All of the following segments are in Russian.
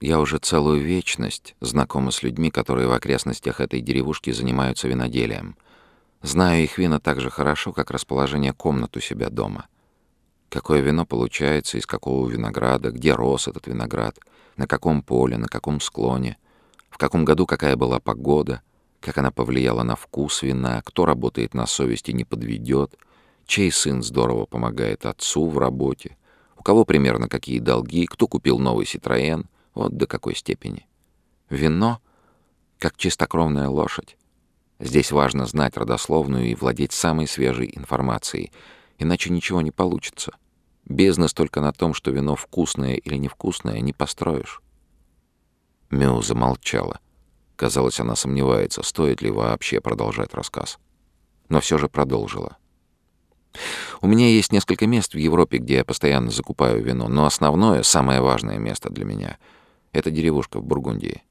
Я уже целую вечность знакома с людьми, которые в окрестностях этой деревушки занимаются виноделием. Знаю их вина так же хорошо, как расположение комнат у себя дома. Какое вино получается, из какого винограда, где рос этот виноград, на каком поле, на каком склоне, в каком году какая была погода, как она повлияла на вкус вина, кто работает на совести не подведет, чей сын здорово помогает отцу в работе, у кого примерно какие долги, кто купил новый Ситроен — вот до какой степени. Вино — как чистокровная лошадь. Здесь важно знать родословную и владеть самой свежей информацией, иначе ничего не получится. Бизнес только на том, что вино вкусное или невкусное, не построишь. Мю замолчала. Казалось, она сомневается, стоит ли вообще продолжать рассказ. Но все же продолжила. У меня есть несколько мест в Европе, где я постоянно закупаю вино, но основное, самое важное место для меня — это деревушка в Бургундии.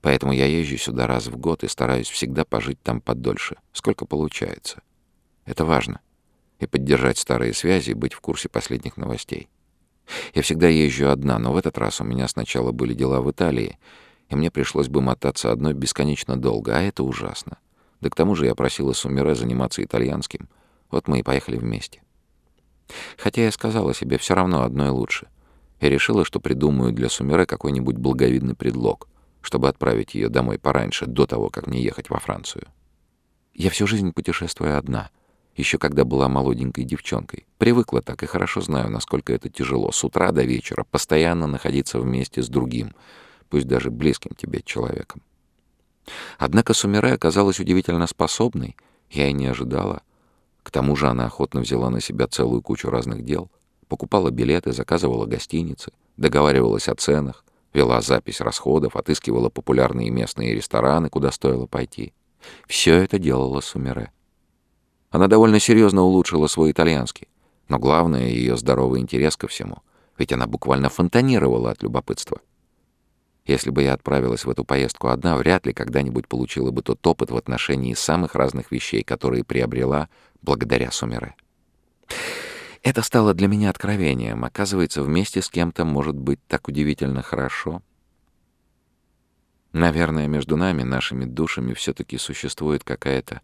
Поэтому я езжу сюда раз в год и стараюсь всегда пожить там подольше, сколько получается. Это важно. И поддержать старые связи, и быть в курсе последних новостей. Я всегда езжу одна, но в этот раз у меня сначала были дела в Италии, и мне пришлось бы мотаться одной бесконечно долго, а это ужасно. Да к тому же я просила Сумире заниматься итальянским. Вот мы и поехали вместе. Хотя я сказала себе, все равно одной лучше — и решила, что придумаю для Сумеры какой-нибудь благовидный предлог, чтобы отправить ее домой пораньше, до того, как мне ехать во Францию. Я всю жизнь путешествую одна, еще когда была молоденькой девчонкой. Привыкла так и хорошо знаю, насколько это тяжело с утра до вечера постоянно находиться вместе с другим, пусть даже близким тебе человеком. Однако Сумере оказалась удивительно способной, я и не ожидала. К тому же она охотно взяла на себя целую кучу разных дел — покупала билеты, заказывала гостиницы, договаривалась о ценах, вела запись расходов, отыскивала популярные местные рестораны, куда стоило пойти. Все это делала Сумере. Она довольно серьезно улучшила свой итальянский, но главное — ее здоровый интерес ко всему, ведь она буквально фонтанировала от любопытства. Если бы я отправилась в эту поездку одна, вряд ли когда-нибудь получила бы тот опыт в отношении самых разных вещей, которые приобрела благодаря Сумере. Это стало для меня откровением. Оказывается, вместе с кем-то может быть так удивительно хорошо. Наверное, между нами, нашими душами, все-таки существует какая-то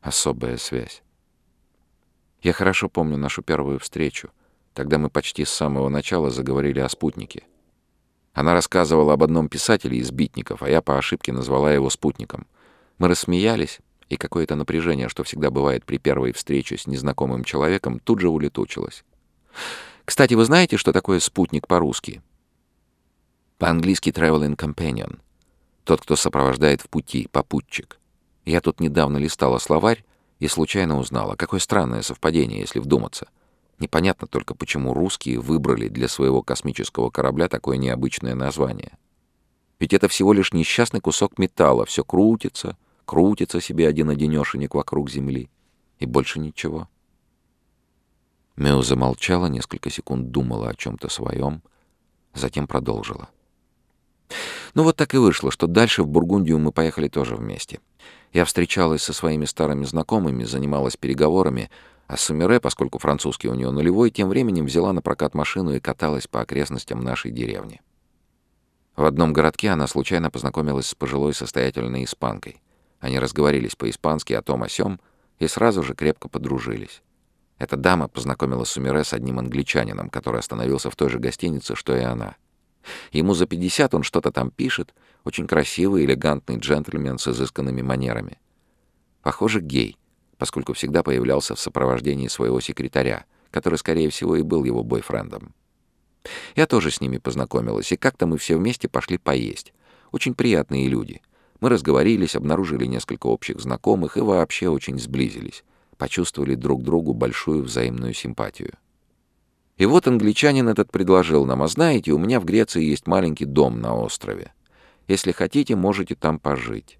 особая связь. Я хорошо помню нашу первую встречу. Тогда мы почти с самого начала заговорили о спутнике. Она рассказывала об одном писателе из битников, а я по ошибке назвала его спутником. Мы рассмеялись, и какое-то напряжение, что всегда бывает при первой встрече с незнакомым человеком, тут же улетучилось. Кстати, вы знаете, что такое спутник по-русски? По-английски traveling companion. Тот, кто сопровождает в пути, попутчик. Я тут недавно листала словарь и случайно узнала, какое странное совпадение, если вдуматься. Непонятно только, почему русские выбрали для своего космического корабля такое необычное название. Ведь это всего лишь несчастный кусок металла, все крутится, крутится себе один-одинешенек вокруг земли. И больше ничего. Мео замолчала, несколько секунд думала о чем-то своем, затем продолжила. Ну вот так и вышло, что дальше в Бургундию мы поехали тоже вместе. Я встречалась со своими старыми знакомыми, занималась переговорами, а Сумире, поскольку французский у нее нулевой, тем временем взяла на прокат машину и каталась по окрестностям нашей деревни. В одном городке она случайно познакомилась с пожилой состоятельной испанкой. Они разговорились по-испански о том о сём и сразу же крепко подружились. Эта дама познакомила Сумире с одним англичанином, который остановился в той же гостинице, что и она. Ему за 50 он что-то там пишет, очень красивый, элегантный джентльмен с изысканными манерами. Похоже, гей, поскольку всегда появлялся в сопровождении своего секретаря, который, скорее всего, и был его бойфрендом. Я тоже с ними познакомилась, и как-то мы все вместе пошли поесть. Очень приятные люди. Мы разговорились, обнаружили несколько общих знакомых и вообще очень сблизились, почувствовали друг другу большую взаимную симпатию. И вот англичанин этот предложил нам, а знаете, у меня в Греции есть маленький дом на острове. Если хотите, можете там пожить.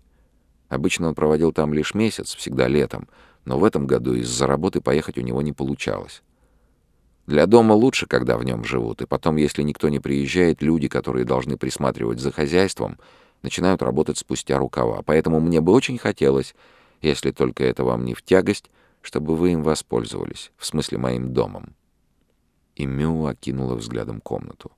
Обычно он проводил там лишь месяц, всегда летом, но в этом году из-за работы поехать у него не получалось. Для дома лучше, когда в нем живут, и потом, если никто не приезжает, люди, которые должны присматривать за хозяйством — начинают работать спустя рукава. Поэтому мне бы очень хотелось, если только это вам не в тягость, чтобы вы им воспользовались, в смысле моим домом». И Мю окинула взглядом комнату.